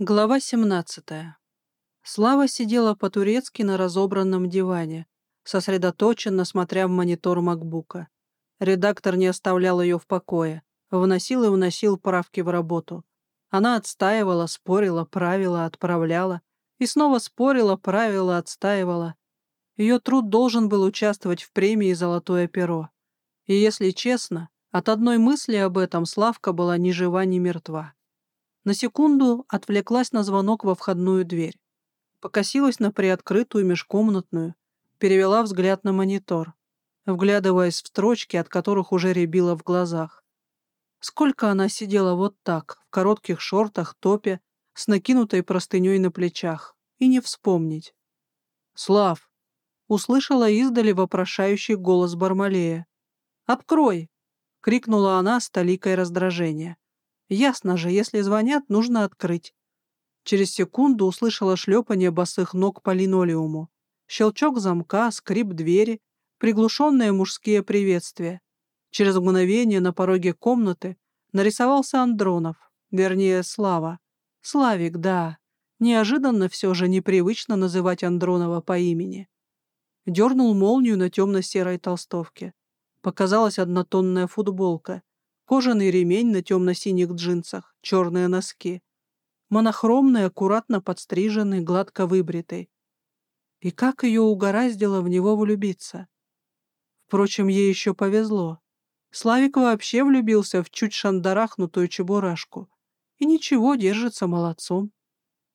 Глава 17. Слава сидела по-турецки на разобранном диване, сосредоточенно смотря в монитор макбука. Редактор не оставлял ее в покое, вносил и вносил правки в работу. Она отстаивала, спорила, правила, отправляла, и снова спорила, правила, отстаивала. Ее труд должен был участвовать в премии «Золотое перо». И, если честно, от одной мысли об этом Славка была ни жива, ни мертва. На секунду отвлеклась на звонок во входную дверь. Покосилась на приоткрытую межкомнатную, перевела взгляд на монитор, вглядываясь в строчки, от которых уже рябило в глазах. Сколько она сидела вот так, в коротких шортах, топе, с накинутой простыней на плечах, и не вспомнить. «Слав!» — услышала издали вопрошающий голос Бармалея. «Открой!» — крикнула она с толикой раздражения. Ясно же, если звонят, нужно открыть. Через секунду услышала шлепание босых ног по линолеуму. Щелчок замка, скрип двери, приглушенные мужские приветствия. Через мгновение на пороге комнаты нарисовался Андронов, вернее, Слава. Славик, да. Неожиданно все же непривычно называть Андронова по имени. Дернул молнию на темно-серой толстовке. Показалась однотонная футболка кожаный ремень на темно-синих джинсах, черные носки. Монохромный, аккуратно подстриженный, гладко выбритый. И как ее угораздило в него влюбиться. Впрочем, ей еще повезло. Славик вообще влюбился в чуть шандарахнутую чебурашку. И ничего, держится молодцом.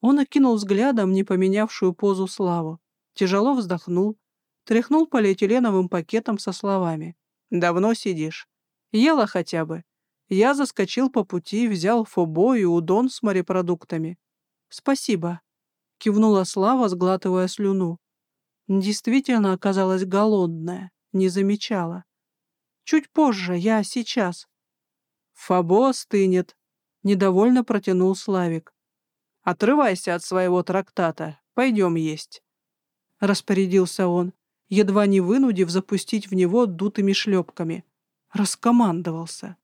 Он окинул взглядом не поменявшую позу Славу, тяжело вздохнул, тряхнул полиэтиленовым пакетом со словами. «Давно сидишь?» Ела хотя бы. Я заскочил по пути, взял фобо и удон с морепродуктами. Спасибо. Кивнула Слава, сглатывая слюну. Действительно оказалась голодная, не замечала. Чуть позже, я сейчас. Фобо остынет. Недовольно протянул Славик. Отрывайся от своего трактата, пойдем есть. Распорядился он, едва не вынудив запустить в него дутыми шлепками раскомандовался.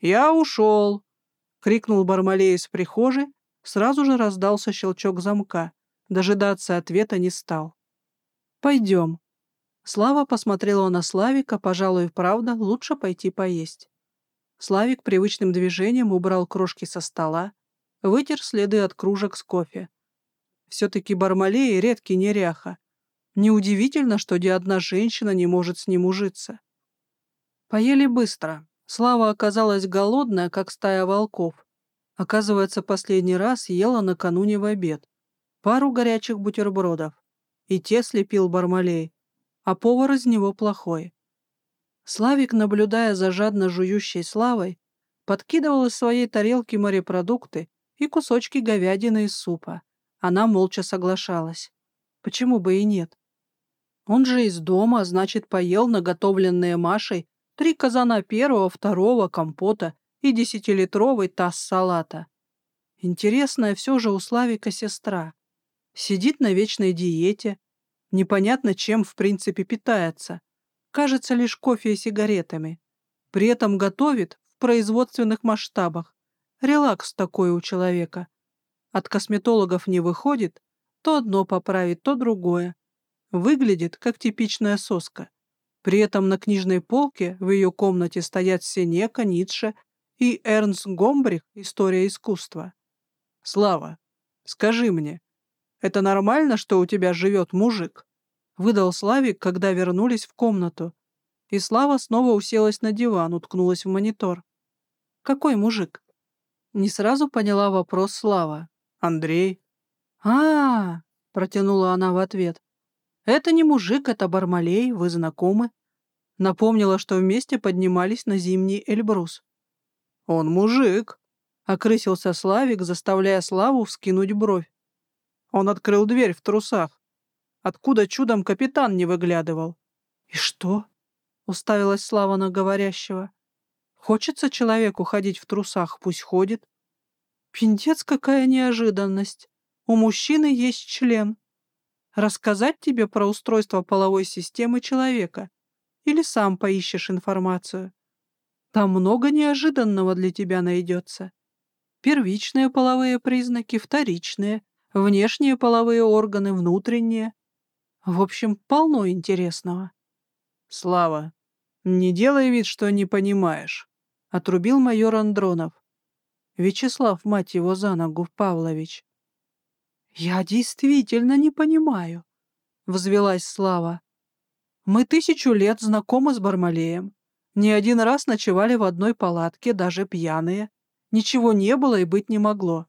«Я ушел!» — крикнул Бармалей из прихожей, сразу же раздался щелчок замка, дожидаться ответа не стал. «Пойдем». Слава посмотрела на Славика, пожалуй, правда, лучше пойти поесть. Славик привычным движением убрал крошки со стола, вытер следы от кружек с кофе. Все-таки Бармалей редкий неряха. Неудивительно, что ни одна женщина не может с ним ужиться. Поели быстро. Слава оказалась голодная, как стая волков. Оказывается, последний раз ела накануне в обед. Пару горячих бутербродов. И те слепил Бармалей. А повар из него плохой. Славик, наблюдая за жадно жующей Славой, подкидывал из своей тарелки морепродукты и кусочки говядины из супа. Она молча соглашалась. Почему бы и нет? Он же из дома, значит, поел наготовленные Машей три казана первого, второго компота и десятилитровый таз салата. Интересная все же у Славика сестра. Сидит на вечной диете, непонятно чем в принципе питается. Кажется, лишь кофе и сигаретами. При этом готовит в производственных масштабах. Релакс такой у человека. От косметологов не выходит, то одно поправит, то другое. Выглядит, как типичная соска. При этом на книжной полке в ее комнате стоят Сенека, Ницше и Эрнст Гомбрих «История искусства». «Слава, скажи мне, это нормально, что у тебя живет мужик?» Выдал Славик, когда вернулись в комнату. И Слава снова уселась на диван, уткнулась в монитор. «Какой мужик?» Не сразу поняла вопрос Слава. «Андрей». «А-а-а!» протянула она в ответ. «Это не мужик, это Бармалей, вы знакомы?» Напомнила, что вместе поднимались на зимний Эльбрус. «Он мужик», — окрысился Славик, заставляя Славу вскинуть бровь. Он открыл дверь в трусах. Откуда чудом капитан не выглядывал? «И что?» — уставилась Слава на говорящего. «Хочется человеку ходить в трусах, пусть ходит». «Пиндец, какая неожиданность! У мужчины есть член рассказать тебе про устройство половой системы человека или сам поищешь информацию. Там много неожиданного для тебя найдется. Первичные половые признаки, вторичные, внешние половые органы, внутренние. В общем, полно интересного. Слава, не делай вид, что не понимаешь, — отрубил майор Андронов. Вячеслав, мать его за ногу, Павлович. Я действительно не понимаю, — взвелась Слава. Мы тысячу лет знакомы с Бармалеем. Не один раз ночевали в одной палатке, даже пьяные. Ничего не было и быть не могло.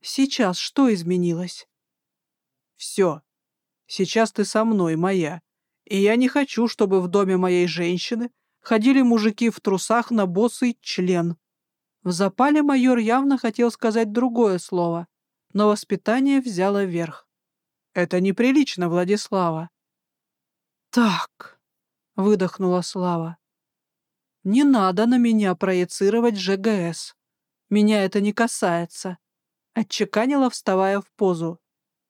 Сейчас что изменилось? Все. Сейчас ты со мной, моя. И я не хочу, чтобы в доме моей женщины ходили мужики в трусах на босый член. В запале майор явно хотел сказать другое слово, но воспитание взяло верх. Это неприлично, Владислава. Так, выдохнула Слава. Не надо на меня проецировать ЖГС. Меня это не касается. Отчеканила, вставая в позу.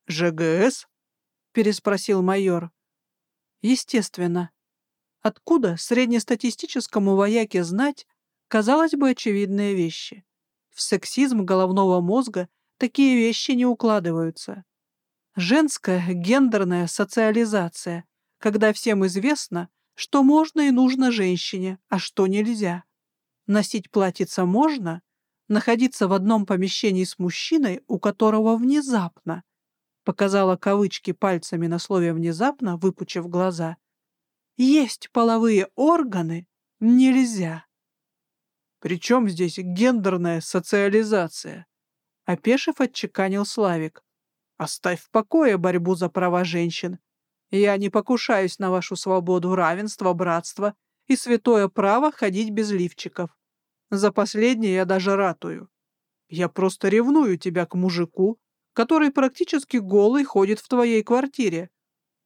«ЖГС?» — переспросил майор. Естественно. Откуда среднестатистическому вояке знать, казалось бы, очевидные вещи? В сексизм головного мозга такие вещи не укладываются. Женская гендерная социализация, когда всем известно, что можно и нужно женщине, а что нельзя. Носить платьице можно, находиться в одном помещении с мужчиной, у которого внезапно показала кавычки пальцами на слове «внезапно», выпучив глаза. «Есть половые органы нельзя». «Причем здесь гендерная социализация?» Опешив, отчеканил Славик. «Оставь в покое борьбу за права женщин. Я не покушаюсь на вашу свободу, равенство, братство и святое право ходить без лифчиков. За последнее я даже ратую. Я просто ревную тебя к мужику, который практически голый ходит в твоей квартире.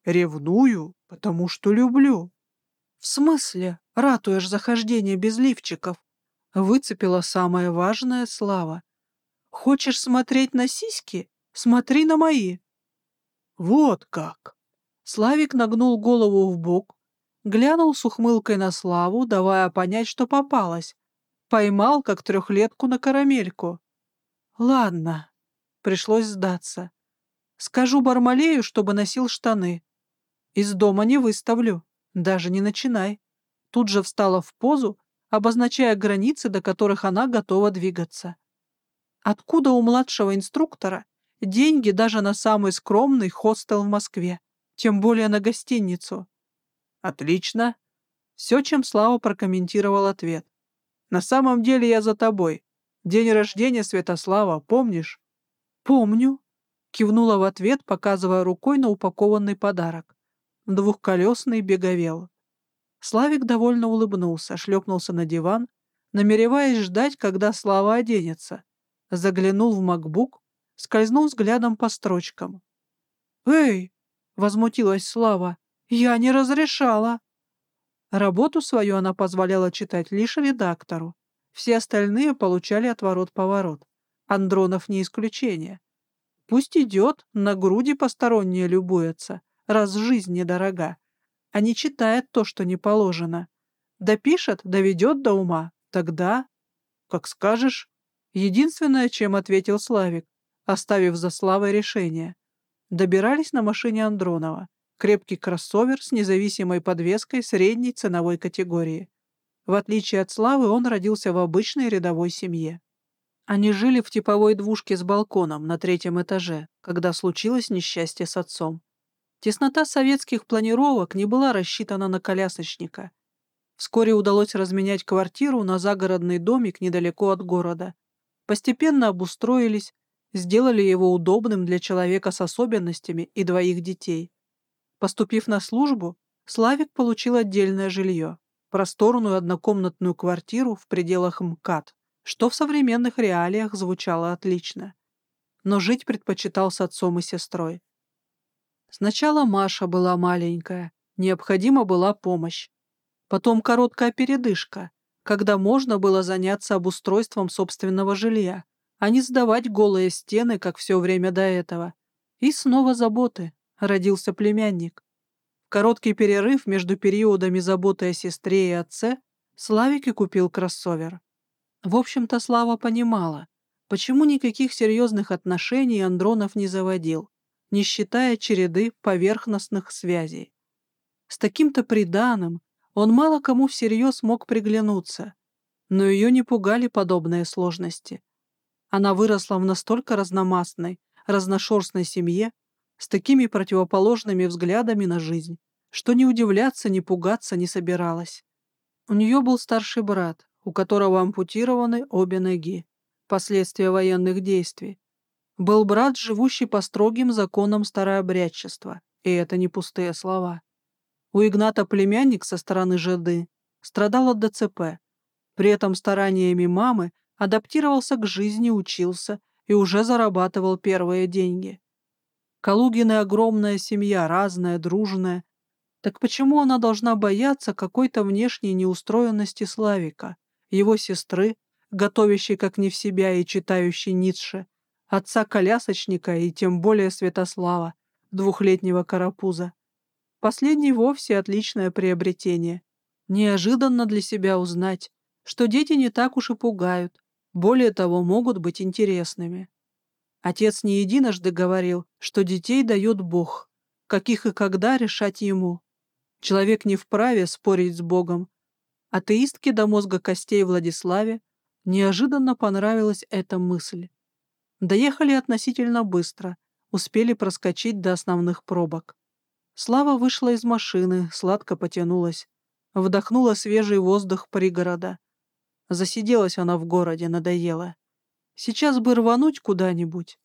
Ревную, потому что люблю. В смысле, ратуешь захождение без лифчиков? Выцепила самое важное слава. Хочешь смотреть на сиськи? Смотри на мои. Вот как. Славик нагнул голову в бок, глянул с ухмылкой на Славу, давая понять, что попалась. Поймал, как трехлетку на карамельку. Ладно, Пришлось сдаться. Скажу Бармалею, чтобы носил штаны. Из дома не выставлю. Даже не начинай. Тут же встала в позу, обозначая границы, до которых она готова двигаться. Откуда у младшего инструктора деньги даже на самый скромный хостел в Москве, тем более на гостиницу? Отлично. Все, чем Слава прокомментировал ответ. На самом деле я за тобой. День рождения Святослава, помнишь? «Помню», — кивнула в ответ, показывая рукой на упакованный подарок. Двухколесный беговел. Славик довольно улыбнулся, шлепнулся на диван, намереваясь ждать, когда Слава оденется. Заглянул в макбук, скользнул взглядом по строчкам. «Эй!» — возмутилась Слава. «Я не разрешала!» Работу свою она позволяла читать лишь редактору. Все остальные получали отворот-поворот. Андронов не исключение. Пусть идет, на груди посторонние любуется, раз жизнь недорога, а не читает то, что не положено. Допишет, доведет до ума, тогда... Как скажешь. Единственное, чем ответил Славик, оставив за Славой решение. Добирались на машине Андронова. Крепкий кроссовер с независимой подвеской средней ценовой категории. В отличие от Славы, он родился в обычной рядовой семье. Они жили в типовой двушке с балконом на третьем этаже, когда случилось несчастье с отцом. Теснота советских планировок не была рассчитана на колясочника. Вскоре удалось разменять квартиру на загородный домик недалеко от города. Постепенно обустроились, сделали его удобным для человека с особенностями и двоих детей. Поступив на службу, Славик получил отдельное жилье, просторную однокомнатную квартиру в пределах МКАД что в современных реалиях звучало отлично. Но жить предпочитал с отцом и сестрой. Сначала Маша была маленькая, необходима была помощь. Потом короткая передышка, когда можно было заняться обустройством собственного жилья, а не сдавать голые стены, как все время до этого. И снова заботы. Родился племянник. Короткий перерыв между периодами заботы о сестре и отце Славик и купил кроссовер. В общем-то, Слава понимала, Почему никаких серьезных отношений Андронов не заводил, не считая череды поверхностных связей? С таким-то приданым он мало кому всерьез мог приглянуться, но ее не пугали подобные сложности. Она выросла в настолько разномастной, разношерстной семье, с такими противоположными взглядами на жизнь, что не удивляться, не пугаться не собиралась. У нее был старший брат, у которого ампутированы обе ноги последствия военных действий. Был брат, живущий по строгим законам старообрядчества, и это не пустые слова. У Игната племянник со стороны жеды страдал от ДЦП. При этом стараниями мамы адаптировался к жизни, учился и уже зарабатывал первые деньги. Калугины огромная семья, разная, дружная. Так почему она должна бояться какой-то внешней неустроенности Славика, его сестры, готовящий как не в себя и читающий Ницше, отца-колясочника и тем более Святослава, двухлетнего карапуза. Последний вовсе отличное приобретение. Неожиданно для себя узнать, что дети не так уж и пугают, более того, могут быть интересными. Отец не единожды говорил, что детей дает Бог, каких и когда решать ему. Человек не вправе спорить с Богом. Атеистке до мозга костей Владиславе Неожиданно понравилась эта мысль. Доехали относительно быстро, успели проскочить до основных пробок. Слава вышла из машины, сладко потянулась. Вдохнула свежий воздух пригорода. Засиделась она в городе, надоела. Сейчас бы рвануть куда-нибудь.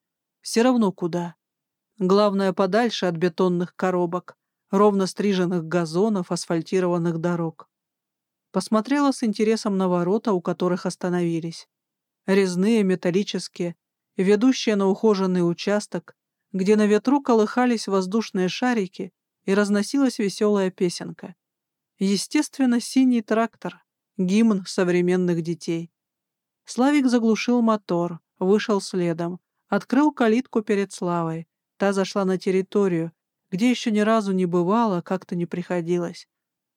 Все равно куда. Главное, подальше от бетонных коробок, ровно стриженных газонов, асфальтированных дорог. Посмотрела с интересом на ворота, у которых остановились. Резные, металлические, ведущие на ухоженный участок, где на ветру колыхались воздушные шарики и разносилась веселая песенка. Естественно, синий трактор, гимн современных детей. Славик заглушил мотор, вышел следом, открыл калитку перед Славой. Та зашла на территорию, где еще ни разу не бывало, как-то не приходилось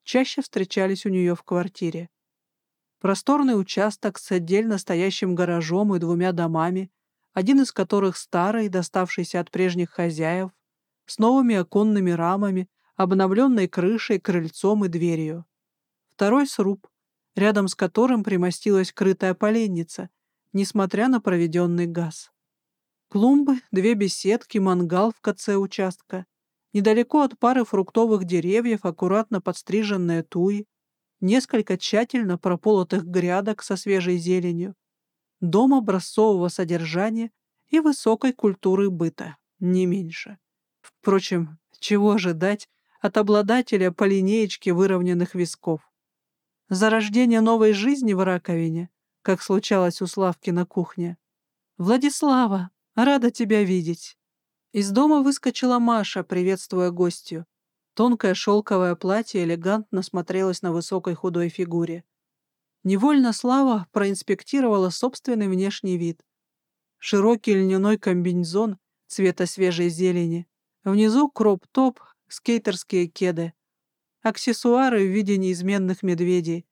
чаще встречались у нее в квартире. Просторный участок с отдельно стоящим гаражом и двумя домами, один из которых старый, доставшийся от прежних хозяев, с новыми оконными рамами, обновленной крышей, крыльцом и дверью. Второй сруб, рядом с которым примостилась крытая поленница, несмотря на проведенный газ. Клумбы, две беседки, мангал в конце участка, Недалеко от пары фруктовых деревьев аккуратно подстриженные туи, несколько тщательно прополотых грядок со свежей зеленью, дом образцового содержания и высокой культуры быта, не меньше. Впрочем, чего ожидать от обладателя по линеечке выровненных висков? Зарождение новой жизни в раковине, как случалось у Славки на кухне. «Владислава, рада тебя видеть!» Из дома выскочила Маша, приветствуя гостью. Тонкое шелковое платье элегантно смотрелось на высокой худой фигуре. Невольно Слава проинспектировала собственный внешний вид. Широкий льняной комбинезон цвета свежей зелени. Внизу кроп-топ, скейтерские кеды. Аксессуары в виде неизменных медведей.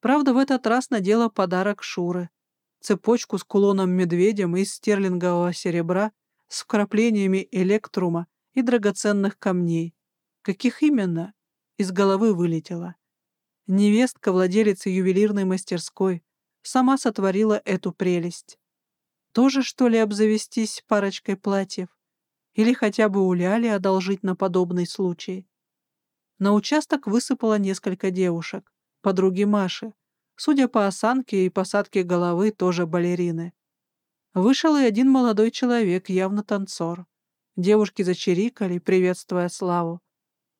Правда, в этот раз надела подарок Шуры. Цепочку с кулоном-медведем из стерлингового серебра с вкраплениями электрума и драгоценных камней. Каких именно? Из головы вылетело. Невестка, владелица ювелирной мастерской, сама сотворила эту прелесть. Тоже, что ли, обзавестись парочкой платьев? Или хотя бы у Ляли одолжить на подобный случай? На участок высыпало несколько девушек, подруги Маши. Судя по осанке и посадке головы, тоже балерины. Вышел и один молодой человек, явно танцор. Девушки зачирикали, приветствуя Славу.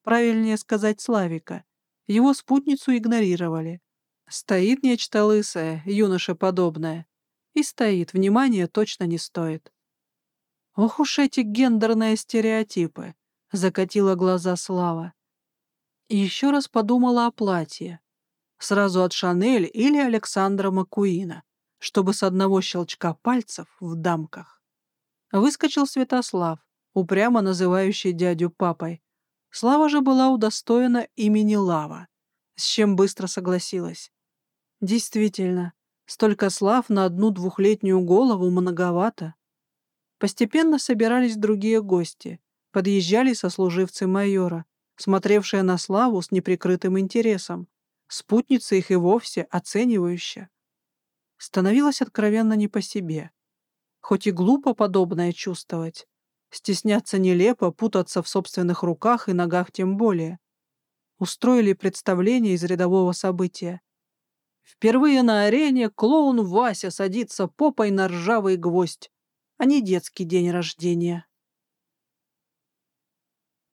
Правильнее сказать Славика. Его спутницу игнорировали. Стоит нечто лысое, юноша подобное. И стоит, внимания точно не стоит. Ох уж эти гендерные стереотипы, закатила глаза Слава. И еще раз подумала о платье. Сразу от Шанель или Александра Макуина чтобы с одного щелчка пальцев в дамках. Выскочил Святослав, упрямо называющий дядю папой. Слава же была удостоена имени Лава, с чем быстро согласилась. Действительно, Столько слав на одну двухлетнюю голову многовато. Постепенно собирались другие гости. Подъезжали сослуживцы майора, смотревшие на Славу с неприкрытым интересом. Спутница их и вовсе оценивающая. Становилось откровенно не по себе. Хоть и глупо подобное чувствовать, стесняться нелепо, путаться в собственных руках и ногах тем более. Устроили представление из рядового события. Впервые на арене клоун Вася садится попой на ржавый гвоздь, а не детский день рождения.